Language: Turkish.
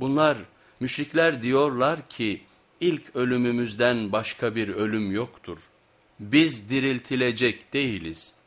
Bunlar müşrikler diyorlar ki ilk ölümümüzden başka bir ölüm yoktur. Biz diriltilecek değiliz.''